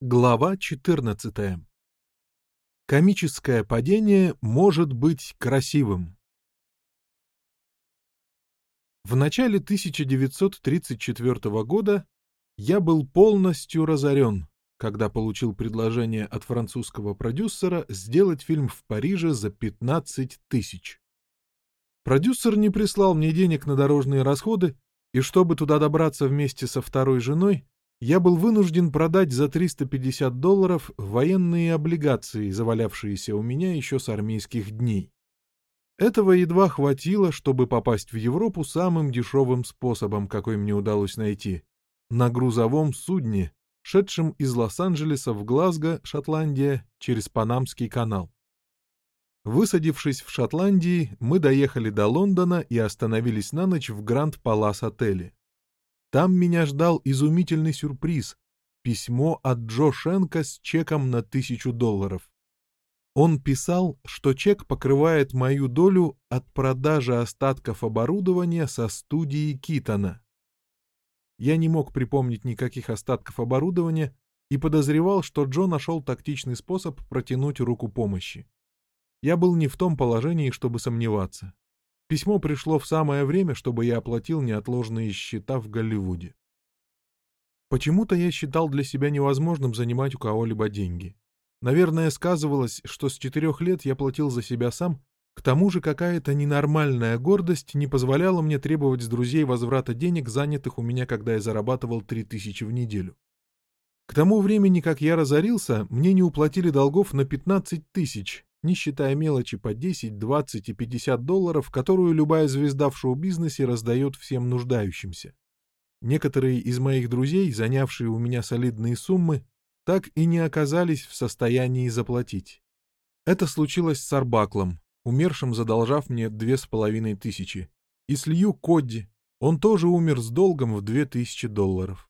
Глава 14. Комическое падение может быть красивым. В начале 1934 года я был полностью разорен, когда получил предложение от французского продюсера сделать фильм в Париже за 15 тысяч. Продюсер не прислал мне денег на дорожные расходы, и чтобы туда добраться вместе со второй женой, я был вынужден продать за 350 долларов военные облигации, завалявшиеся у меня еще с армейских дней. Этого едва хватило, чтобы попасть в Европу самым дешевым способом, какой мне удалось найти — на грузовом судне, шедшем из Лос-Анджелеса в Глазго, Шотландия, через Панамский канал. Высадившись в Шотландии, мы доехали до Лондона и остановились на ночь в Гранд Палас отеле. Там меня ждал изумительный сюрприз — письмо от Джо Шенка с чеком на тысячу долларов. Он писал, что чек покрывает мою долю от продажи остатков оборудования со студии Китона. Я не мог припомнить никаких остатков оборудования и подозревал, что Джо нашел тактичный способ протянуть руку помощи. Я был не в том положении, чтобы сомневаться. Письмо пришло в самое время, чтобы я оплатил неотложные счета в Голливуде. Почему-то я считал для себя невозможным занимать у кого-либо деньги. Наверное, сказывалось, что с четырех лет я платил за себя сам, к тому же какая-то ненормальная гордость не позволяла мне требовать с друзей возврата денег, занятых у меня, когда я зарабатывал три тысячи в неделю. К тому времени, как я разорился, мне не уплатили долгов на 15 тысяч, не считая мелочи по 10, 20 и 50 долларов, которую любая звезда в шоу-бизнесе раздает всем нуждающимся. Некоторые из моих друзей, занявшие у меня солидные суммы, так и не оказались в состоянии заплатить. Это случилось с Арбаклом, умершим задолжав мне две с половиной тысячи, и с Лью Кодди, он тоже умер с долгом в две тысячи долларов.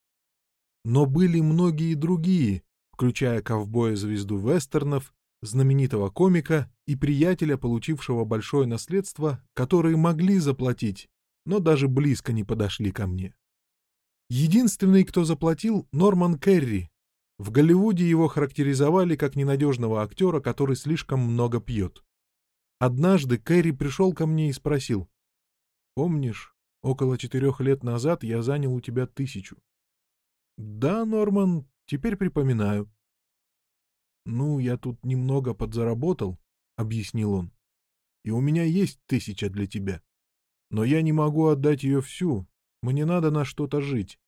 Но были многие другие, включая ковбоя-звезду вестернов знаменитого комика и приятеля, получившего большое наследство, которые могли заплатить, но даже близко не подошли ко мне. Единственный, кто заплатил, Норман Керри. В Голливуде его характеризовали как ненадежного актера, который слишком много пьет. Однажды Керри пришел ко мне и спросил, «Помнишь, около четырех лет назад я занял у тебя тысячу?» «Да, Норман, теперь припоминаю», «Ну, я тут немного подзаработал», — объяснил он. «И у меня есть тысяча для тебя. Но я не могу отдать ее всю. Мне надо на что-то жить.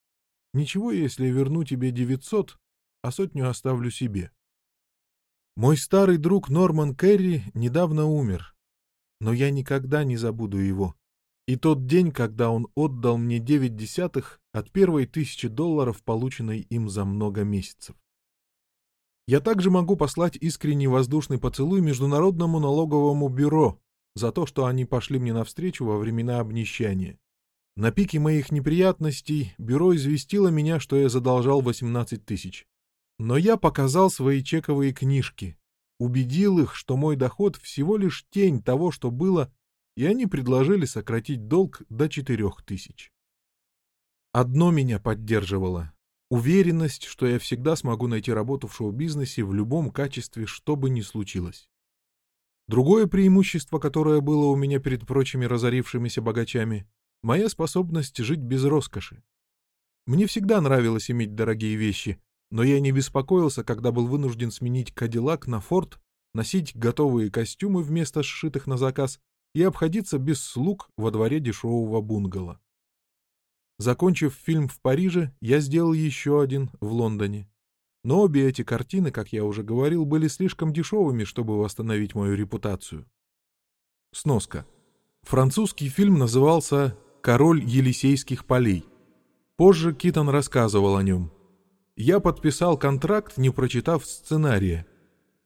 Ничего, если верну тебе девятьсот, а сотню оставлю себе». Мой старый друг Норман Керри недавно умер, но я никогда не забуду его. И тот день, когда он отдал мне девять десятых от первой тысячи долларов, полученной им за много месяцев. Я также могу послать искренний воздушный поцелуй Международному налоговому бюро за то, что они пошли мне навстречу во времена обнищания. На пике моих неприятностей бюро известило меня, что я задолжал 18 тысяч. Но я показал свои чековые книжки, убедил их, что мой доход всего лишь тень того, что было, и они предложили сократить долг до 4 тысяч. Одно меня поддерживало Уверенность, что я всегда смогу найти работу в шоу-бизнесе в любом качестве, что бы ни случилось. Другое преимущество, которое было у меня перед прочими разорившимися богачами — моя способность жить без роскоши. Мне всегда нравилось иметь дорогие вещи, но я не беспокоился, когда был вынужден сменить Кадиллак на Форд, носить готовые костюмы вместо сшитых на заказ и обходиться без слуг во дворе дешевого бунгало. Закончив фильм в Париже, я сделал еще один в Лондоне. Но обе эти картины, как я уже говорил, были слишком дешевыми, чтобы восстановить мою репутацию. Сноска. Французский фильм назывался «Король Елисейских полей». Позже Китон рассказывал о нем. Я подписал контракт, не прочитав сценария.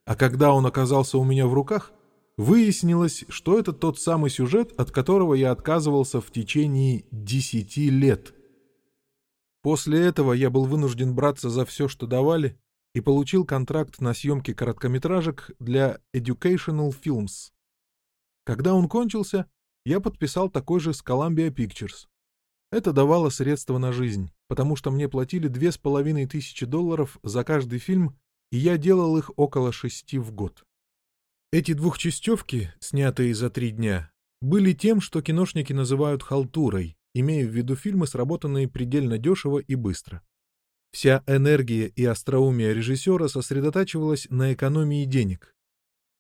А когда он оказался у меня в руках, Выяснилось, что это тот самый сюжет, от которого я отказывался в течение десяти лет. После этого я был вынужден браться за все, что давали, и получил контракт на съемки короткометражек для Educational Films. Когда он кончился, я подписал такой же с Columbia Pictures. Это давало средства на жизнь, потому что мне платили две с половиной тысячи долларов за каждый фильм, и я делал их около шести в год. Эти двухчастевки, снятые за три дня, были тем, что киношники называют халтурой, имея в виду фильмы, сработанные предельно дешево и быстро. Вся энергия и остроумие режиссера сосредотачивалась на экономии денег.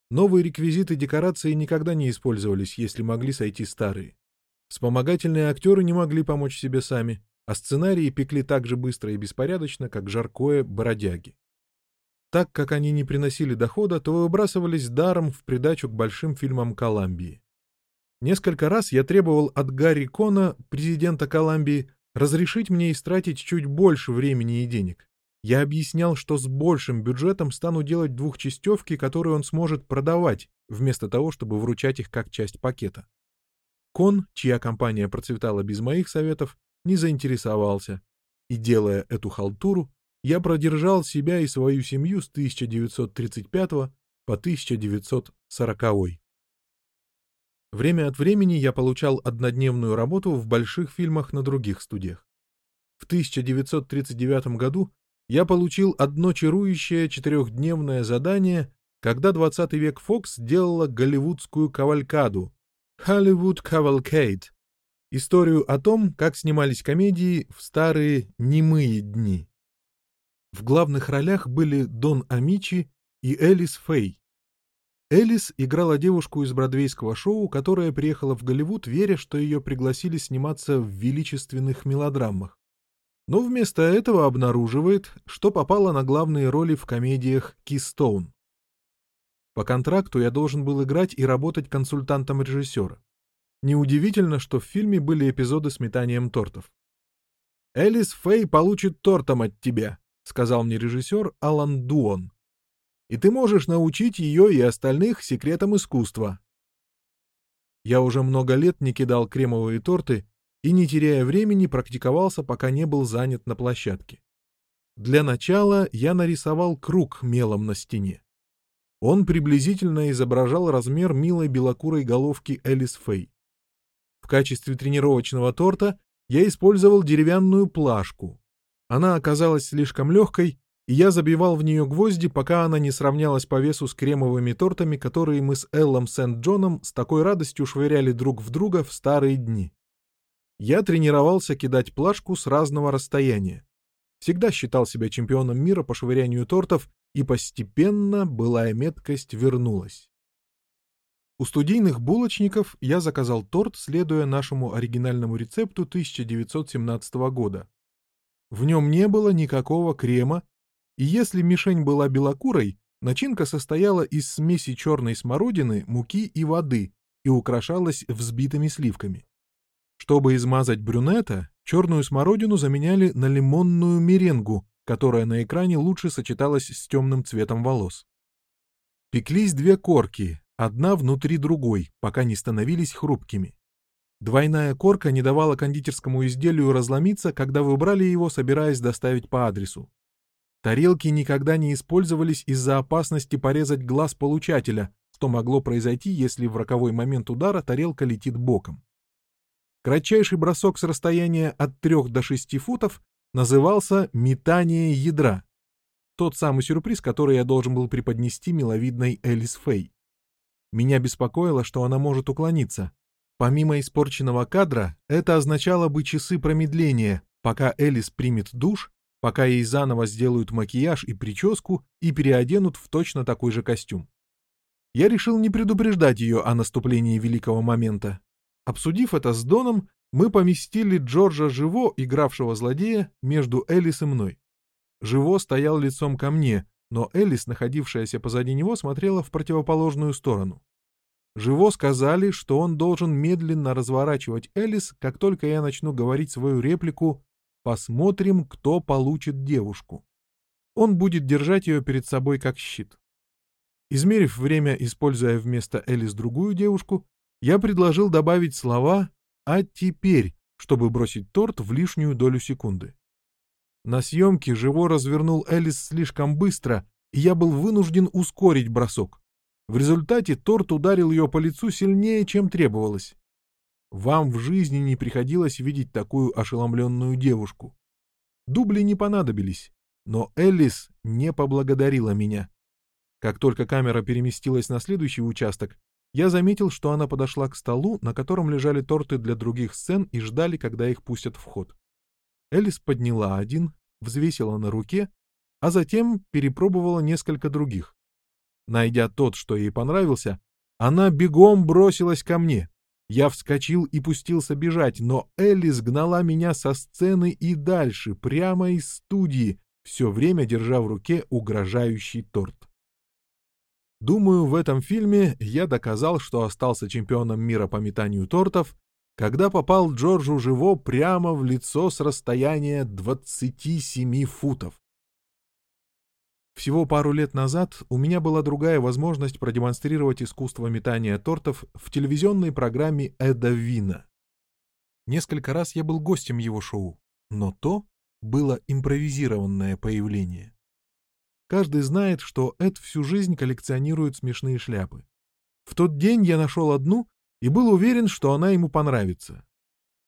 Новые реквизиты декорации никогда не использовались, если могли сойти старые. Вспомогательные актеры не могли помочь себе сами, а сценарии пекли так же быстро и беспорядочно, как жаркое бродяги. Так как они не приносили дохода, то выбрасывались даром в придачу к большим фильмам Коламбии. Несколько раз я требовал от Гарри Кона, президента Коламбии, разрешить мне истратить чуть больше времени и денег. Я объяснял, что с большим бюджетом стану делать двухчастевки, которые он сможет продавать, вместо того, чтобы вручать их как часть пакета. Кон, чья компания процветала без моих советов, не заинтересовался, и, делая эту халтуру, я продержал себя и свою семью с 1935 по 1940. Время от времени я получал однодневную работу в больших фильмах на других студиях. В 1939 году я получил одно чарующее четырехдневное задание, когда 20 век Фокс делала голливудскую кавалькаду «Hollywood Cavalcade» — историю о том, как снимались комедии в старые немые дни. В главных ролях были Дон Амичи и Элис Фэй. Элис играла девушку из бродвейского шоу, которая приехала в Голливуд, веря, что ее пригласили сниматься в величественных мелодрамах. Но вместо этого обнаруживает, что попала на главные роли в комедиях «Кистоун». По контракту я должен был играть и работать консультантом режиссера. Неудивительно, что в фильме были эпизоды с метанием тортов. «Элис Фэй получит тортом от тебя», — сказал мне режиссер Алан Дуон. «И ты можешь научить ее и остальных секретам искусства». Я уже много лет не кидал кремовые торты и, не теряя времени, практиковался, пока не был занят на площадке. Для начала я нарисовал круг мелом на стене. Он приблизительно изображал размер милой белокурой головки Элис Фэй. В качестве тренировочного торта я использовал деревянную плашку, она оказалась слишком легкой, и я забивал в нее гвозди, пока она не сравнялась по весу с кремовыми тортами, которые мы с Эллом Сент-Джоном с такой радостью швыряли друг в друга в старые дни. Я тренировался кидать плашку с разного расстояния. Всегда считал себя чемпионом мира по швырянию тортов, и постепенно былая меткость вернулась. У студийных булочников я заказал торт, следуя нашему оригинальному рецепту 1917 года. В нем не было никакого крема, и если мишень была белокурой, начинка состояла из смеси черной смородины, муки и воды и украшалась взбитыми сливками. Чтобы измазать брюнета, черную смородину заменяли на лимонную меренгу, которая на экране лучше сочеталась с темным цветом волос. Пеклись две корки, одна внутри другой, пока не становились хрупкими. Двойная корка не давала кондитерскому изделию разломиться, когда вы брали его, собираясь доставить по адресу. Тарелки никогда не использовались из-за опасности порезать глаз получателя, что могло произойти, если в роковой момент удара тарелка летит боком. Кратчайший бросок с расстояния от 3 до 6 футов назывался «метание ядра». Тот самый сюрприз, который я должен был преподнести миловидной Элис Фэй. Меня беспокоило, что она может уклониться, Помимо испорченного кадра, это означало бы часы промедления, пока Элис примет душ, пока ей заново сделают макияж и прическу и переоденут в точно такой же костюм. Я решил не предупреждать ее о наступлении великого момента. Обсудив это с Доном, мы поместили Джорджа Живо, игравшего злодея, между Элис и мной. Живо стоял лицом ко мне, но Элис, находившаяся позади него, смотрела в противоположную сторону. Живо сказали, что он должен медленно разворачивать Элис, как только я начну говорить свою реплику «Посмотрим, кто получит девушку». Он будет держать ее перед собой как щит. Измерив время, используя вместо Элис другую девушку, я предложил добавить слова «а теперь», чтобы бросить торт в лишнюю долю секунды. На съемке Живо развернул Элис слишком быстро, и я был вынужден ускорить бросок. В результате торт ударил ее по лицу сильнее, чем требовалось. Вам в жизни не приходилось видеть такую ошеломленную девушку. Дубли не понадобились, но Эллис не поблагодарила меня. Как только камера переместилась на следующий участок, я заметил, что она подошла к столу, на котором лежали торты для других сцен и ждали, когда их пустят в ход. Элис подняла один, взвесила на руке, а затем перепробовала несколько других. Найдя тот, что ей понравился, она бегом бросилась ко мне. Я вскочил и пустился бежать, но Элис гнала меня со сцены и дальше, прямо из студии, все время держа в руке угрожающий торт. Думаю, в этом фильме я доказал, что остался чемпионом мира по метанию тортов, когда попал Джорджу Живо прямо в лицо с расстояния 27 футов. Всего пару лет назад у меня была другая возможность продемонстрировать искусство метания тортов в телевизионной программе Эда Вина. Несколько раз я был гостем его шоу, но то было импровизированное появление. Каждый знает, что Эд всю жизнь коллекционирует смешные шляпы. В тот день я нашел одну и был уверен, что она ему понравится.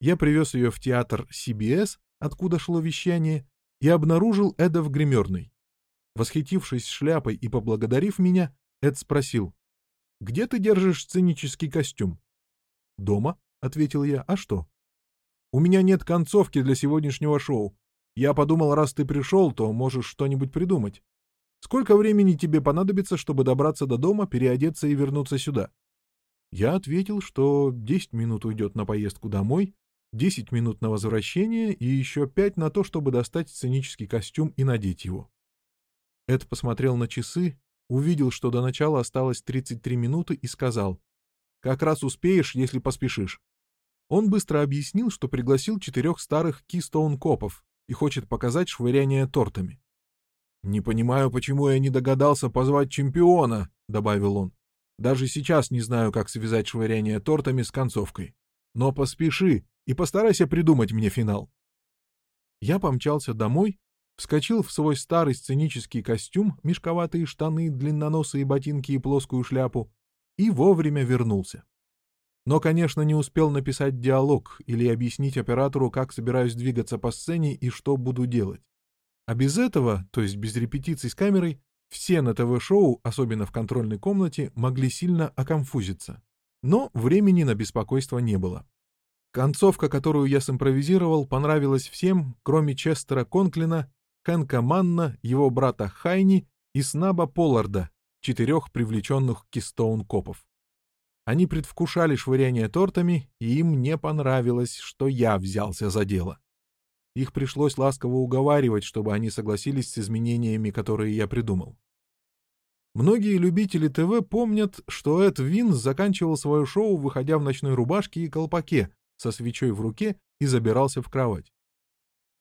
Я привез ее в театр CBS, откуда шло вещание, и обнаружил Эда в гримерной. Восхитившись шляпой и поблагодарив меня, Эд спросил, «Где ты держишь сценический костюм?» «Дома», — ответил я, — «а что?» «У меня нет концовки для сегодняшнего шоу. Я подумал, раз ты пришел, то можешь что-нибудь придумать. Сколько времени тебе понадобится, чтобы добраться до дома, переодеться и вернуться сюда? Я ответил, что 10 минут уйдет на поездку домой, 10 минут на возвращение и еще 5 на то, чтобы достать сценический костюм и надеть его. Эд посмотрел на часы, увидел, что до начала осталось 33 минуты и сказал, «Как раз успеешь, если поспешишь». Он быстро объяснил, что пригласил четырех старых Кистоун-копов и хочет показать швыряние тортами. «Не понимаю, почему я не догадался позвать чемпиона», — добавил он. «Даже сейчас не знаю, как связать швыряние тортами с концовкой. Но поспеши и постарайся придумать мне финал». Я помчался домой, вскочил в свой старый сценический костюм, мешковатые штаны, длинноносые ботинки и плоскую шляпу, и вовремя вернулся. Но, конечно, не успел написать диалог или объяснить оператору, как собираюсь двигаться по сцене и что буду делать. А без этого, то есть без репетиций с камерой, все на ТВ-шоу, особенно в контрольной комнате, могли сильно оконфузиться. Но времени на беспокойство не было. Концовка, которую я симпровизировал, понравилась всем, кроме Честера Конклина, Хэнка Манна, его брата Хайни и Снаба Полларда, четырех привлеченных Кистоун-копов. Они предвкушали швыряние тортами, и им не понравилось, что я взялся за дело. Их пришлось ласково уговаривать, чтобы они согласились с изменениями, которые я придумал. Многие любители ТВ помнят, что Эд Вин заканчивал свое шоу, выходя в ночной рубашке и колпаке, со свечой в руке и забирался в кровать.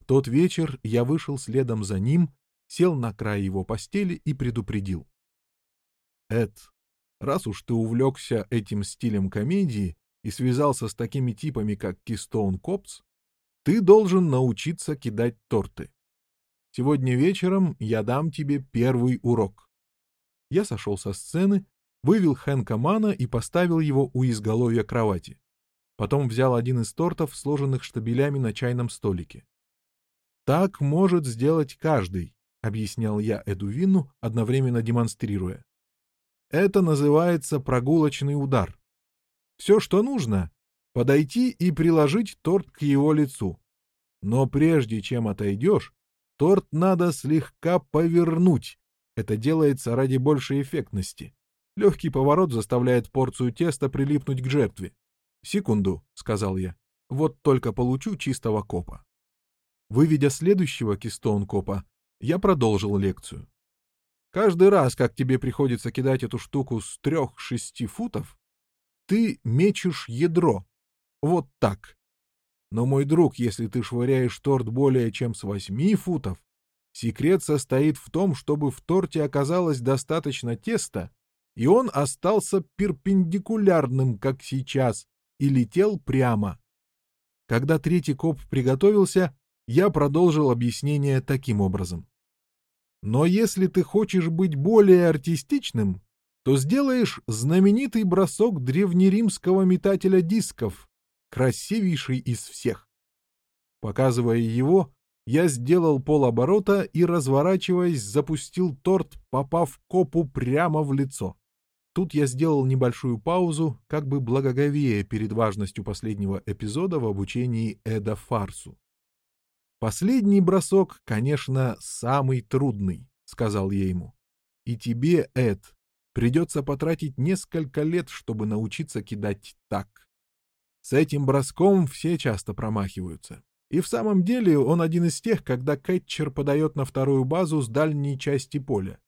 Тот вечер я вышел следом за ним, сел на край его постели и предупредил. «Эд, раз уж ты увлекся этим стилем комедии и связался с такими типами, как Кистоун Копс, ты должен научиться кидать торты. Сегодня вечером я дам тебе первый урок. Я сошел со сцены, вывел Хэнка Мана и поставил его у изголовья кровати. Потом взял один из тортов, сложенных штабелями на чайном столике. «Так может сделать каждый», — объяснял я Эдувину, одновременно демонстрируя. «Это называется прогулочный удар. Все, что нужно, подойти и приложить торт к его лицу. Но прежде чем отойдешь, торт надо слегка повернуть. Это делается ради большей эффектности. Легкий поворот заставляет порцию теста прилипнуть к жертве. «Секунду», — сказал я. «Вот только получу чистого копа». Выведя следующего кистоун-копа, я продолжил лекцию. Каждый раз, как тебе приходится кидать эту штуку с трех-шести футов, ты мечешь ядро, вот так. Но, мой друг, если ты швыряешь торт более чем с восьми футов, секрет состоит в том, чтобы в торте оказалось достаточно теста, и он остался перпендикулярным, как сейчас, и летел прямо. Когда третий коп приготовился, я продолжил объяснение таким образом. Но если ты хочешь быть более артистичным, то сделаешь знаменитый бросок древнеримского метателя дисков, красивейший из всех. Показывая его, я сделал полоборота и, разворачиваясь, запустил торт, попав копу прямо в лицо. Тут я сделал небольшую паузу, как бы благоговея перед важностью последнего эпизода в обучении Эда Фарсу. «Последний бросок, конечно, самый трудный», — сказал я ему. «И тебе, Эд, придется потратить несколько лет, чтобы научиться кидать так. С этим броском все часто промахиваются. И в самом деле он один из тех, когда кетчер подает на вторую базу с дальней части поля.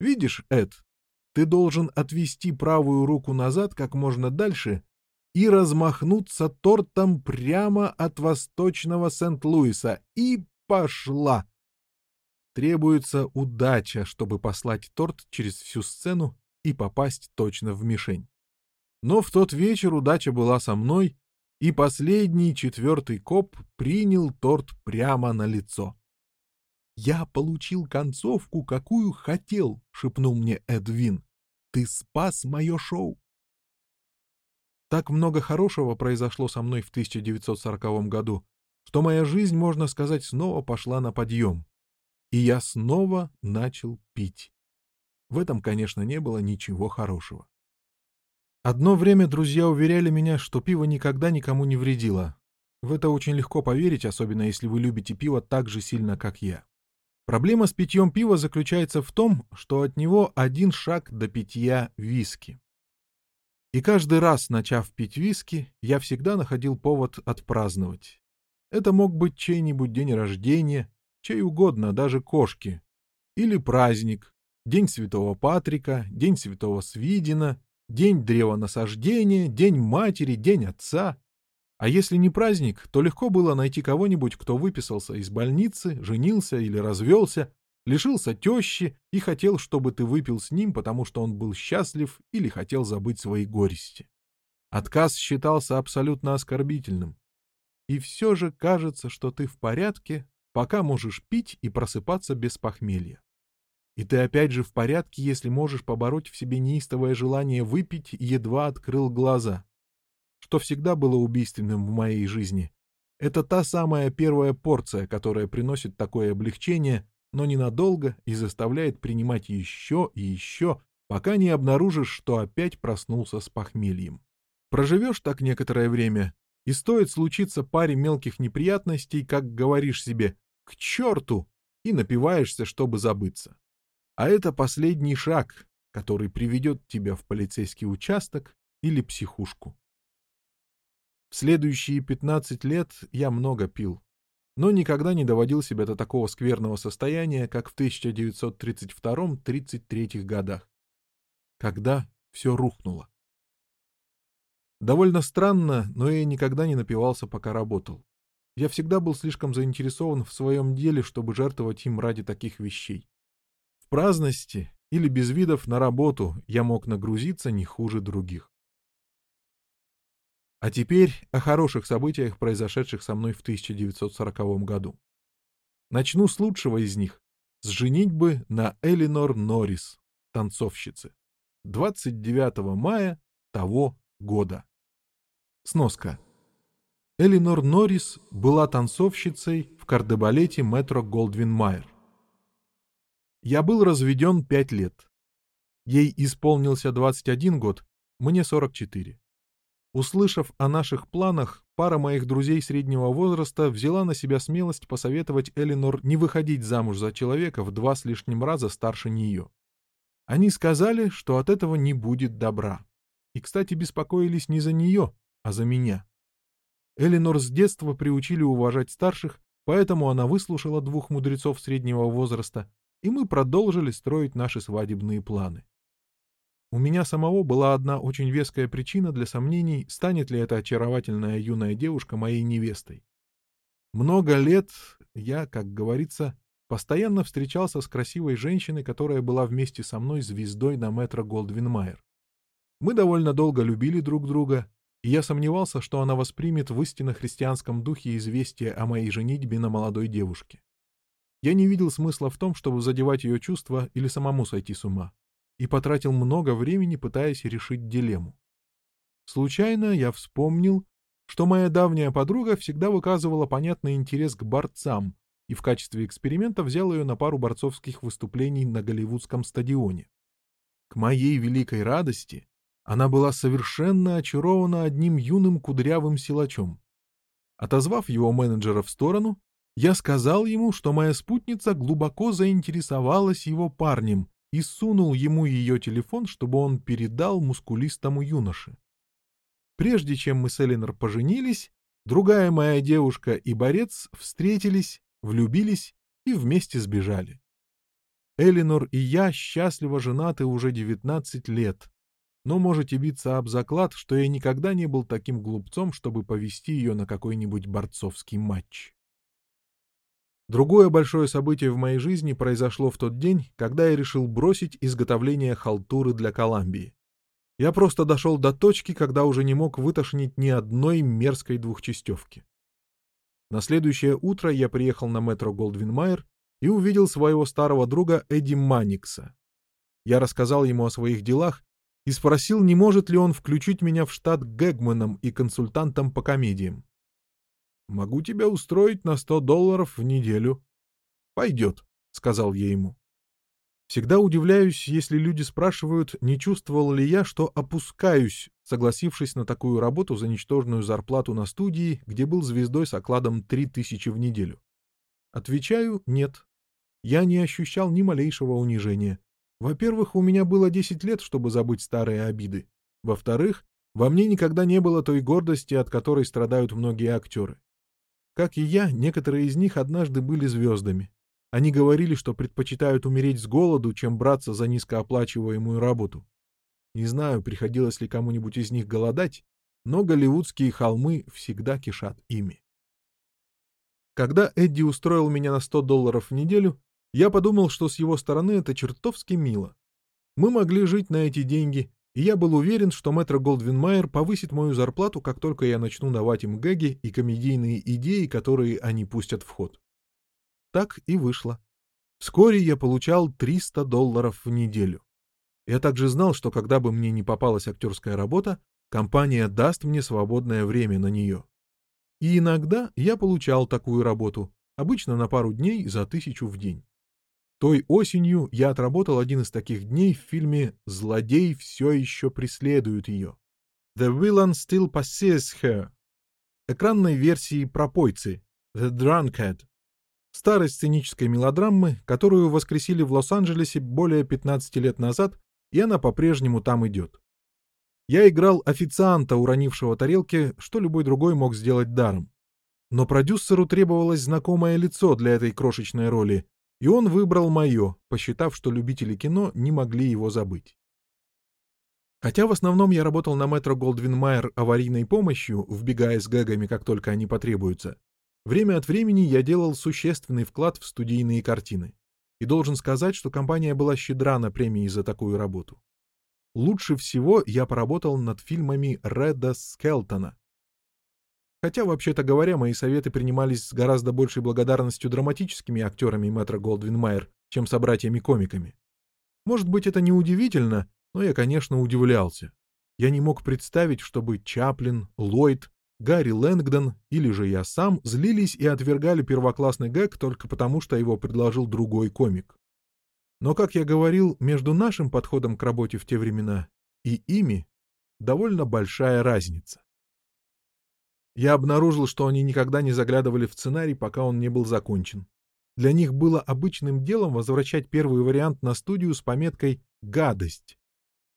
Видишь, Эд, ты должен отвести правую руку назад как можно дальше и размахнуться тортом прямо от восточного Сент-Луиса. И пошла! Требуется удача, чтобы послать торт через всю сцену и попасть точно в мишень. Но в тот вечер удача была со мной, и последний четвертый коп принял торт прямо на лицо. «Я получил концовку, какую хотел», — шепнул мне Эдвин. «Ты спас мое шоу». Так много хорошего произошло со мной в 1940 году, что моя жизнь, можно сказать, снова пошла на подъем. И я снова начал пить. В этом, конечно, не было ничего хорошего. Одно время друзья уверяли меня, что пиво никогда никому не вредило. В это очень легко поверить, особенно если вы любите пиво так же сильно, как я. Проблема с питьем пива заключается в том, что от него один шаг до питья виски. И каждый раз, начав пить виски, я всегда находил повод отпраздновать. Это мог быть чей-нибудь день рождения, чей угодно, даже кошки. Или праздник, День Святого Патрика, День Святого Свидина День древонасаждения, День матери, День отца. А если не праздник, то легко было найти кого-нибудь, кто выписался из больницы, женился или развелся, лишился тещи и хотел, чтобы ты выпил с ним, потому что он был счастлив или хотел забыть свои горести. Отказ считался абсолютно оскорбительным. И все же кажется, что ты в порядке, пока можешь пить и просыпаться без похмелья. И ты опять же в порядке, если можешь побороть в себе неистовое желание выпить, едва открыл глаза. Что всегда было убийственным в моей жизни. Это та самая первая порция, которая приносит такое облегчение, но ненадолго и заставляет принимать еще и еще, пока не обнаружишь, что опять проснулся с похмельем. Проживешь так некоторое время, и стоит случиться паре мелких неприятностей, как говоришь себе «к черту!» и напиваешься, чтобы забыться. А это последний шаг, который приведет тебя в полицейский участок или психушку. В следующие 15 лет я много пил, но никогда не доводил себя до такого скверного состояния, как в 1932-33 годах, когда все рухнуло. Довольно странно, но я никогда не напивался, пока работал. Я всегда был слишком заинтересован в своем деле, чтобы жертвовать им ради таких вещей. В праздности или без видов на работу я мог нагрузиться не хуже других. А теперь о хороших событиях, произошедших со мной в 1940 году. Начну с лучшего из них, с женитьбы на Элинор Норрис, танцовщице, 29 мая того года. Сноска. Элинор Норрис была танцовщицей в кардебалете Метро Голдвин Майер. Я был разведен пять лет. Ей исполнился 21 год, мне 44. Услышав о наших планах, пара моих друзей среднего возраста взяла на себя смелость посоветовать Элинор не выходить замуж за человека в два с лишним раза старше нее. Они сказали, что от этого не будет добра. И, кстати, беспокоились не за нее, а за меня. Элинор с детства приучили уважать старших, поэтому она выслушала двух мудрецов среднего возраста и мы продолжили строить наши свадебные планы. У меня самого была одна очень веская причина для сомнений, станет ли эта очаровательная юная девушка моей невестой. Много лет я, как говорится, постоянно встречался с красивой женщиной, которая была вместе со мной звездой на метро Голдвин-Майер. Мы довольно долго любили друг друга, и я сомневался, что она воспримет в истинно христианском духе известие о моей женитьбе на молодой девушке. Я не видел смысла в том, чтобы задевать ее чувства или самому сойти с ума, и потратил много времени, пытаясь решить дилемму. Случайно я вспомнил, что моя давняя подруга всегда выказывала понятный интерес к борцам и в качестве эксперимента взял ее на пару борцовских выступлений на Голливудском стадионе. К моей великой радости она была совершенно очарована одним юным кудрявым силачом. Отозвав его менеджера в сторону, я сказал ему, что моя спутница глубоко заинтересовалась его парнем и сунул ему ее телефон, чтобы он передал мускулистому юноше. Прежде чем мы с Эленор поженились, другая моя девушка и борец встретились, влюбились и вместе сбежали. Эленор и я счастливо женаты уже 19 лет, но можете биться об заклад, что я никогда не был таким глупцом, чтобы повести ее на какой-нибудь борцовский матч. Другое большое событие в моей жизни произошло в тот день, когда я решил бросить изготовление халтуры для Колумбии. Я просто дошел до точки, когда уже не мог вытошнить ни одной мерзкой двухчастевки. На следующее утро я приехал на метро Голдвин-Майер и увидел своего старого друга Эдди Маникса. Я рассказал ему о своих делах и спросил, не может ли он включить меня в штат Гэгманом и консультантом по комедиям. Могу тебя устроить на сто долларов в неделю. Пойдет, — сказал я ему. Всегда удивляюсь, если люди спрашивают, не чувствовал ли я, что опускаюсь, согласившись на такую работу за ничтожную зарплату на студии, где был звездой с окладом 3000 в неделю. Отвечаю — нет. Я не ощущал ни малейшего унижения. Во-первых, у меня было 10 лет, чтобы забыть старые обиды. Во-вторых, во мне никогда не было той гордости, от которой страдают многие актеры. Как и я, некоторые из них однажды были звездами. Они говорили, что предпочитают умереть с голоду, чем браться за низкооплачиваемую работу. Не знаю, приходилось ли кому-нибудь из них голодать, но голливудские холмы всегда кишат ими. Когда Эдди устроил меня на 100 долларов в неделю, я подумал, что с его стороны это чертовски мило. Мы могли жить на эти деньги, и я был уверен, что мэтр Голдвин Майер повысит мою зарплату, как только я начну давать им гэги и комедийные идеи, которые они пустят в ход. Так и вышло. Вскоре я получал 300 долларов в неделю. Я также знал, что когда бы мне не попалась актерская работа, компания даст мне свободное время на нее. И иногда я получал такую работу, обычно на пару дней за тысячу в день. Той осенью я отработал один из таких дней в фильме «Злодей все еще преследует ее». «The villain still pursues her» экранной версии пропойцы «The Drunkard» старой сценической мелодрамы, которую воскресили в Лос-Анджелесе более 15 лет назад, и она по-прежнему там идет. Я играл официанта, уронившего тарелки, что любой другой мог сделать даром. Но продюсеру требовалось знакомое лицо для этой крошечной роли, и он выбрал мое, посчитав, что любители кино не могли его забыть. Хотя в основном я работал на метро Голдвин Майер аварийной помощью, вбегая с гэгами, как только они потребуются, время от времени я делал существенный вклад в студийные картины. И должен сказать, что компания была щедра на премии за такую работу. Лучше всего я поработал над фильмами Реда Скелтона, Хотя, вообще-то говоря, мои советы принимались с гораздо большей благодарностью драматическими актерами Мэтра Голдвин Майер, чем собратьями-комиками. Может быть, это не удивительно, но я, конечно, удивлялся. Я не мог представить, чтобы Чаплин, Ллойд, Гарри Лэнгдон или же я сам злились и отвергали первоклассный гэг только потому, что его предложил другой комик. Но, как я говорил, между нашим подходом к работе в те времена и ими довольно большая разница. Я обнаружил, что они никогда не заглядывали в сценарий, пока он не был закончен. Для них было обычным делом возвращать первый вариант на студию с пометкой «гадость».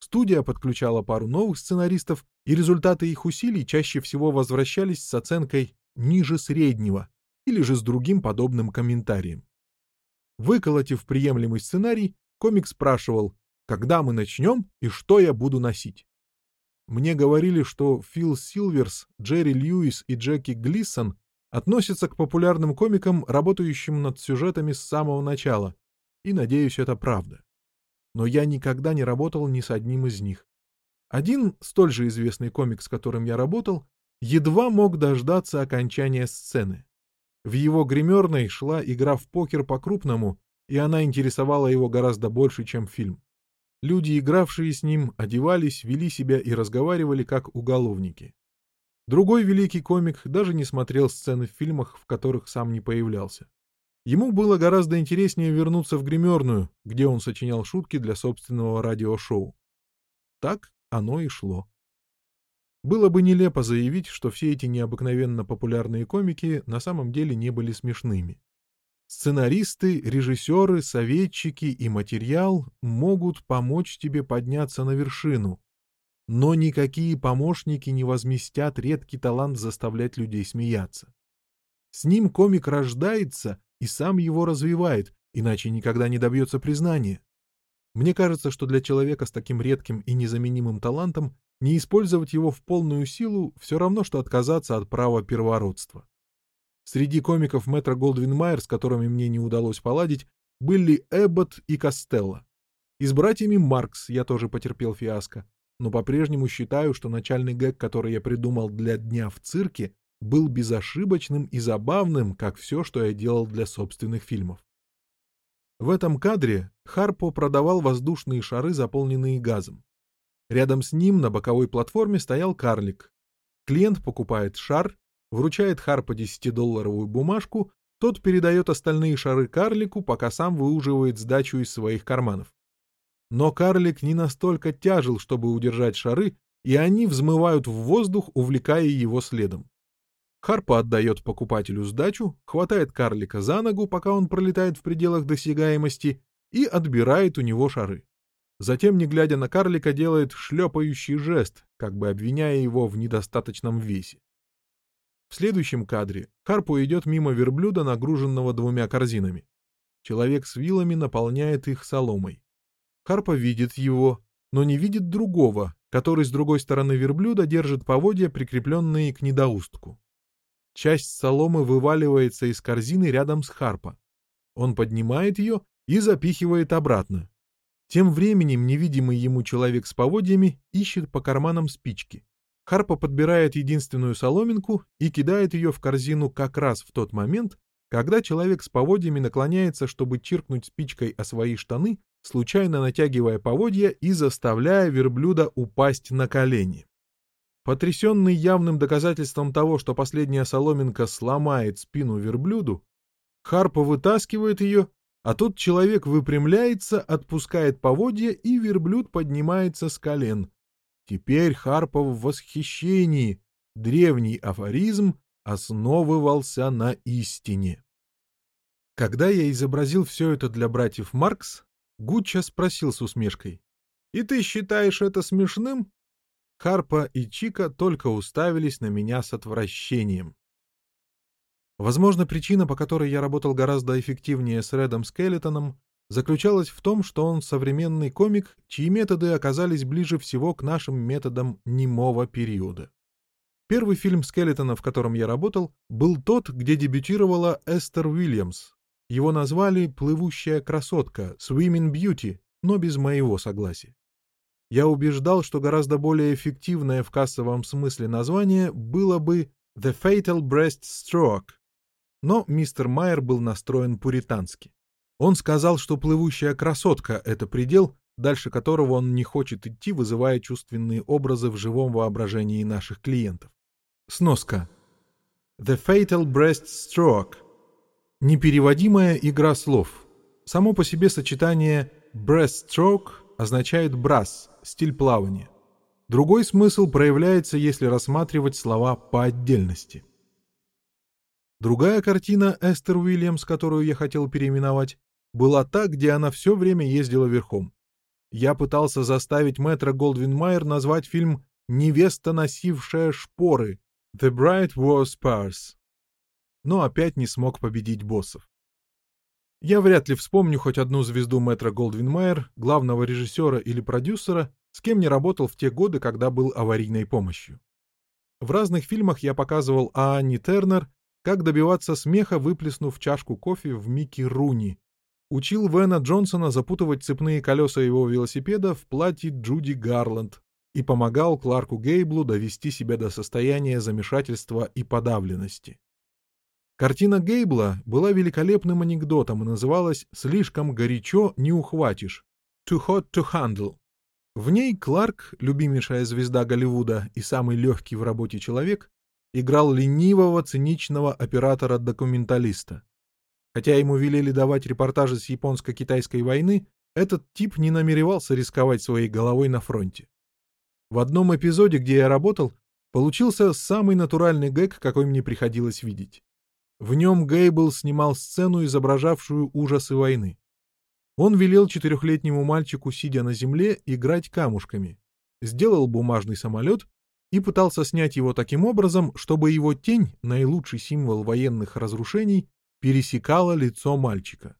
Студия подключала пару новых сценаристов, и результаты их усилий чаще всего возвращались с оценкой «ниже среднего» или же с другим подобным комментарием. Выколотив приемлемый сценарий, комик спрашивал, когда мы начнем и что я буду носить. Мне говорили, что Фил Силверс, Джерри Льюис и Джеки Глисон относятся к популярным комикам, работающим над сюжетами с самого начала, и, надеюсь, это правда. Но я никогда не работал ни с одним из них. Один, столь же известный комик, с которым я работал, едва мог дождаться окончания сцены. В его гримерной шла игра в покер по-крупному, и она интересовала его гораздо больше, чем фильм. Люди, игравшие с ним, одевались, вели себя и разговаривали как уголовники. Другой великий комик даже не смотрел сцены в фильмах, в которых сам не появлялся. Ему было гораздо интереснее вернуться в гримерную, где он сочинял шутки для собственного радиошоу. Так оно и шло. Было бы нелепо заявить, что все эти необыкновенно популярные комики на самом деле не были смешными. Сценаристы, режиссеры, советчики и материал могут помочь тебе подняться на вершину, но никакие помощники не возместят редкий талант заставлять людей смеяться. С ним комик рождается и сам его развивает, иначе никогда не добьется признания. Мне кажется, что для человека с таким редким и незаменимым талантом не использовать его в полную силу все равно, что отказаться от права первородства. Среди комиков Мэтра Голдвин Майер, с которыми мне не удалось поладить, были Эббот и Костелло. И с братьями Маркс я тоже потерпел фиаско но по-прежнему считаю, что начальный гэг, который я придумал для дня в цирке, был безошибочным и забавным, как все, что я делал для собственных фильмов. В этом кадре Харпо продавал воздушные шары, заполненные газом. Рядом с ним на боковой платформе стоял карлик. Клиент покупает шар, вручает Харпо 10-долларовую бумажку, тот передает остальные шары карлику, пока сам выуживает сдачу из своих карманов. Но карлик не настолько тяжел, чтобы удержать шары, и они взмывают в воздух, увлекая его следом. Харпа отдает покупателю сдачу, хватает карлика за ногу, пока он пролетает в пределах досягаемости, и отбирает у него шары. Затем, не глядя на карлика, делает шлепающий жест, как бы обвиняя его в недостаточном весе. В следующем кадре Харпу идет мимо верблюда, нагруженного двумя корзинами. Человек с вилами наполняет их соломой. Харпа видит его, но не видит другого, который с другой стороны верблюда держит поводья, прикрепленные к недоустку. Часть соломы вываливается из корзины рядом с Харпа. Он поднимает ее и запихивает обратно. Тем временем невидимый ему человек с поводьями ищет по карманам спички. Харпа подбирает единственную соломинку и кидает ее в корзину как раз в тот момент, когда человек с поводьями наклоняется, чтобы чиркнуть спичкой о свои штаны, случайно натягивая поводья и заставляя верблюда упасть на колени. Потрясенный явным доказательством того, что последняя соломинка сломает спину верблюду, Харпа вытаскивает ее, а тот человек выпрямляется, отпускает поводья, и верблюд поднимается с колен. Теперь Харпа в восхищении. Древний афоризм основывался на истине. Когда я изобразил все это для братьев Маркс, Гучча спросил с усмешкой. «И ты считаешь это смешным?» Харпа и Чика только уставились на меня с отвращением. Возможно, причина, по которой я работал гораздо эффективнее с Редом Скелетоном, заключалась в том, что он современный комик, чьи методы оказались ближе всего к нашим методам немого периода. Первый фильм Скелетона, в котором я работал, был тот, где дебютировала Эстер Уильямс, его назвали «Плывущая красотка» «Swimming Beauty», но без моего согласия. Я убеждал, что гораздо более эффективное в кассовом смысле название было бы «The Fatal Breast Stroke», но мистер Майер был настроен пуритански. Он сказал, что плывущая красотка — это предел, дальше которого он не хочет идти, вызывая чувственные образы в живом воображении наших клиентов. Сноска. The Fatal Breast Stroke — Непереводимая игра слов. Само по себе сочетание breaststroke означает брас, стиль плавания. Другой смысл проявляется, если рассматривать слова по отдельности. Другая картина Эстер Уильямс, которую я хотел переименовать, была та, где она все время ездила верхом. Я пытался заставить мэтра Голдвин Майер назвать фильм «Невеста, носившая шпоры» «The Bride Wore Spurs» но опять не смог победить боссов. Я вряд ли вспомню хоть одну звезду Мэтра Голдвин-Майер, главного режиссера или продюсера, с кем не работал в те годы, когда был аварийной помощью. В разных фильмах я показывал Аанни Тернер, как добиваться смеха, выплеснув чашку кофе в Микки Руни. Учил Вена Джонсона запутывать цепные колеса его велосипеда в платье Джуди Гарланд и помогал Кларку Гейблу довести себя до состояния замешательства и подавленности. Картина Гейбла была великолепным анекдотом и называлась «Слишком горячо не ухватишь» «Too hot to handle». В ней Кларк, любимейшая звезда Голливуда и самый легкий в работе человек, играл ленивого, циничного оператора-документалиста. Хотя ему велели давать репортажи с японско-китайской войны, этот тип не намеревался рисковать своей головой на фронте. В одном эпизоде, где я работал, получился самый натуральный гэг, какой мне приходилось видеть. В нем Гейбл снимал сцену, изображавшую ужасы войны. Он велел четырехлетнему мальчику, сидя на земле, играть камушками, сделал бумажный самолет и пытался снять его таким образом, чтобы его тень, наилучший символ военных разрушений, пересекала лицо мальчика.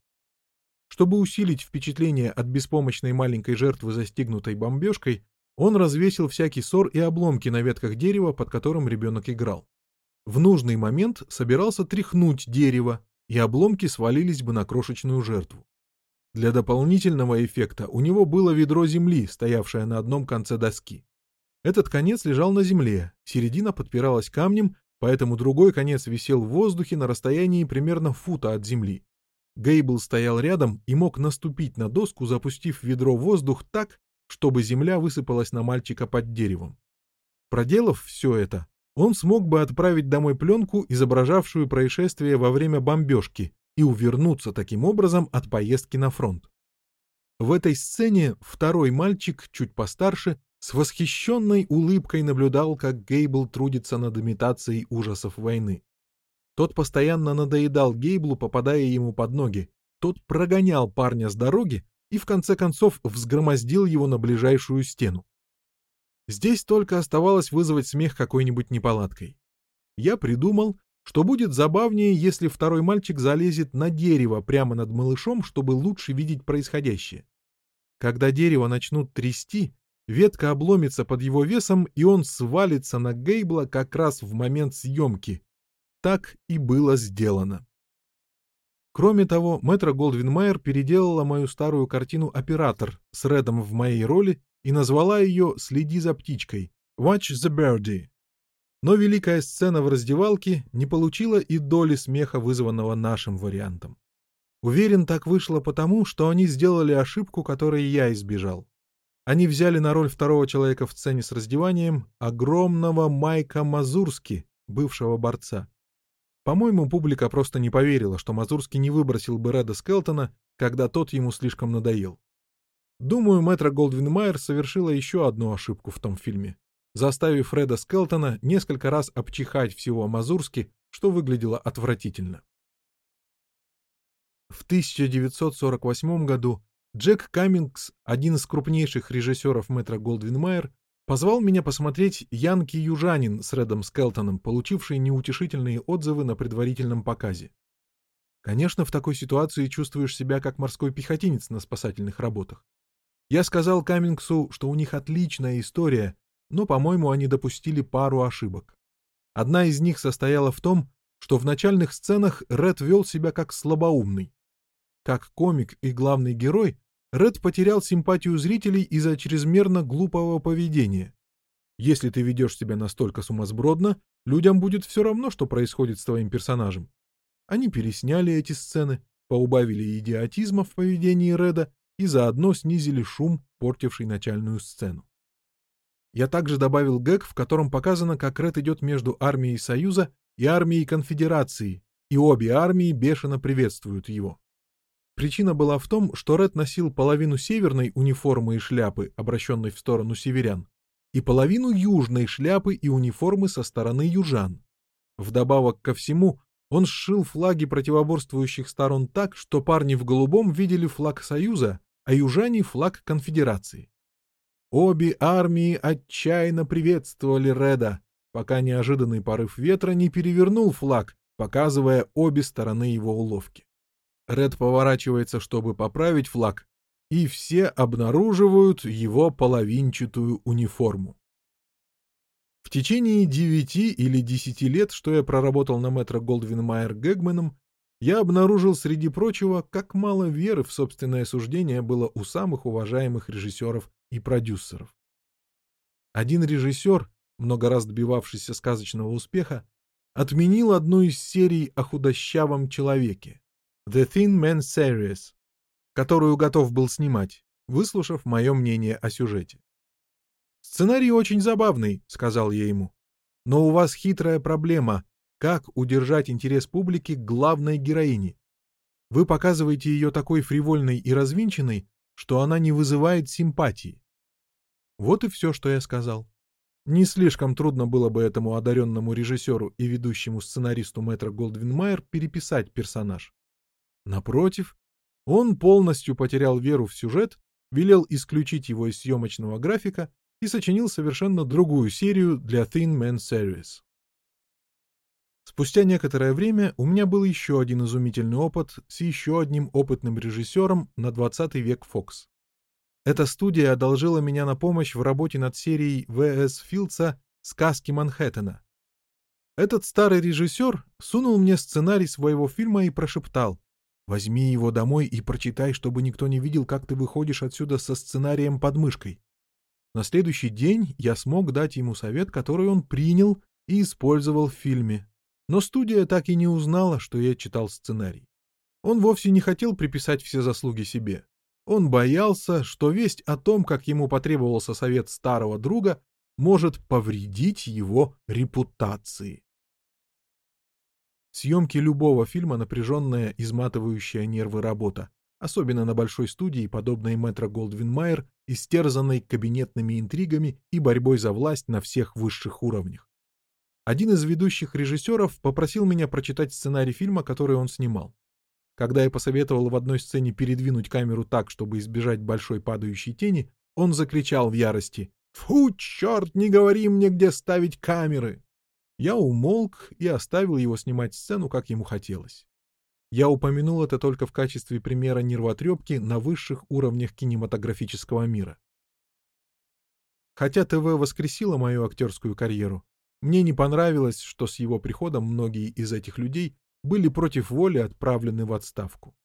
Чтобы усилить впечатление от беспомощной маленькой жертвы, застигнутой бомбежкой, он развесил всякий ссор и обломки на ветках дерева, под которым ребенок играл. В нужный момент собирался тряхнуть дерево, и обломки свалились бы на крошечную жертву. Для дополнительного эффекта у него было ведро земли, стоявшее на одном конце доски. Этот конец лежал на земле, середина подпиралась камнем, поэтому другой конец висел в воздухе на расстоянии примерно фута от земли. Гейбл стоял рядом и мог наступить на доску, запустив ведро в воздух так, чтобы земля высыпалась на мальчика под деревом. Проделав все это, он смог бы отправить домой пленку, изображавшую происшествие во время бомбежки, и увернуться таким образом от поездки на фронт. В этой сцене второй мальчик, чуть постарше, с восхищенной улыбкой наблюдал, как Гейбл трудится над имитацией ужасов войны. Тот постоянно надоедал Гейблу, попадая ему под ноги. Тот прогонял парня с дороги и в конце концов взгромоздил его на ближайшую стену. Здесь только оставалось вызвать смех какой-нибудь неполадкой. Я придумал, что будет забавнее, если второй мальчик залезет на дерево прямо над малышом, чтобы лучше видеть происходящее. Когда дерево начнут трясти, ветка обломится под его весом, и он свалится на Гейбла как раз в момент съемки. Так и было сделано. Кроме того, мэтра Голдвин-Майер переделала мою старую картину «Оператор» с Редом в моей роли и назвала ее «Следи за птичкой» «Watch the birdie». Но великая сцена в раздевалке не получила и доли смеха, вызванного нашим вариантом. Уверен, так вышло потому, что они сделали ошибку, которой я избежал. Они взяли на роль второго человека в сцене с раздеванием огромного Майка Мазурски, бывшего борца. По-моему, публика просто не поверила, что Мазурский не выбросил бы Реда Скелтона, когда тот ему слишком надоел. Думаю, мэтра Голдвин Майер совершила еще одну ошибку в том фильме, заставив Фреда Скелтона несколько раз обчихать всего Мазурски, что выглядело отвратительно. В 1948 году Джек Каммингс, один из крупнейших режиссеров мэтра Голдвин Майер, позвал меня посмотреть «Янки Южанин» с Редом Скелтоном, получивший неутешительные отзывы на предварительном показе. Конечно, в такой ситуации чувствуешь себя как морской пехотинец на спасательных работах. Я сказал Каммингсу, что у них отличная история, но, по-моему, они допустили пару ошибок. Одна из них состояла в том, что в начальных сценах Ред вел себя как слабоумный. Как комик и главный герой, Ред потерял симпатию зрителей из-за чрезмерно глупого поведения. Если ты ведешь себя настолько сумасбродно, людям будет все равно, что происходит с твоим персонажем. Они пересняли эти сцены, поубавили идиотизма в поведении Реда и заодно снизили шум, портивший начальную сцену. Я также добавил гэг, в котором показано, как Ред идет между армией Союза и армией Конфедерации, и обе армии бешено приветствуют его. Причина была в том, что Ред носил половину северной униформы и шляпы, обращенной в сторону северян, и половину южной шляпы и униформы со стороны южан. Вдобавок ко всему, он сшил флаги противоборствующих сторон так, что парни в голубом видели флаг Союза, а южане — флаг конфедерации. Обе армии отчаянно приветствовали Реда, пока неожиданный порыв ветра не перевернул флаг, показывая обе стороны его уловки. Ред поворачивается, чтобы поправить флаг, и все обнаруживают его половинчатую униформу. В течение девяти или десяти лет, что я проработал на метро Голдвин Майер Гэгменом, я обнаружил, среди прочего, как мало веры в собственное суждение было у самых уважаемых режиссеров и продюсеров. Один режиссер, много раз добивавшийся сказочного успеха, отменил одну из серий о худощавом человеке «The Thin Man Series», которую готов был снимать, выслушав мое мнение о сюжете. «Сценарий очень забавный», — сказал я ему. Но у вас хитрая проблема — как удержать интерес публики к главной героине. Вы показываете ее такой фривольной и развинченной, что она не вызывает симпатии. Вот и все, что я сказал. Не слишком трудно было бы этому одаренному режиссеру и ведущему сценаристу Мэтра Голдвин-Майер переписать персонаж. Напротив, он полностью потерял веру в сюжет, велел исключить его из съемочного графика и сочинил совершенно другую серию для Thin Man Series. Спустя некоторое время у меня был еще один изумительный опыт с еще одним опытным режиссером на 20 век Fox. Эта студия одолжила меня на помощь в работе над серией В.С. Филдса «Сказки Манхэттена». Этот старый режиссер сунул мне сценарий своего фильма и прошептал «Возьми его домой и прочитай, чтобы никто не видел, как ты выходишь отсюда со сценарием под мышкой». На следующий день я смог дать ему совет, который он принял и использовал в фильме. Но студия так и не узнала, что я читал сценарий. Он вовсе не хотел приписать все заслуги себе. Он боялся, что весть о том, как ему потребовался совет старого друга, может повредить его репутации. Съемки любого фильма — напряженная, изматывающая нервы работа, особенно на большой студии, подобной Метро Голдвин Майер, истерзанной кабинетными интригами и борьбой за власть на всех высших уровнях. Один из ведущих режиссеров попросил меня прочитать сценарий фильма, который он снимал. Когда я посоветовал в одной сцене передвинуть камеру так, чтобы избежать большой падающей тени, он закричал в ярости «Фу, черт, не говори мне, где ставить камеры!» Я умолк и оставил его снимать сцену, как ему хотелось. Я упомянул это только в качестве примера нервотрепки на высших уровнях кинематографического мира. Хотя ТВ воскресило мою актерскую карьеру, мне не понравилось, что с его приходом многие из этих людей были против воли отправлены в отставку.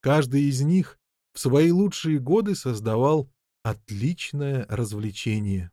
Каждый из них в свои лучшие годы создавал отличное развлечение.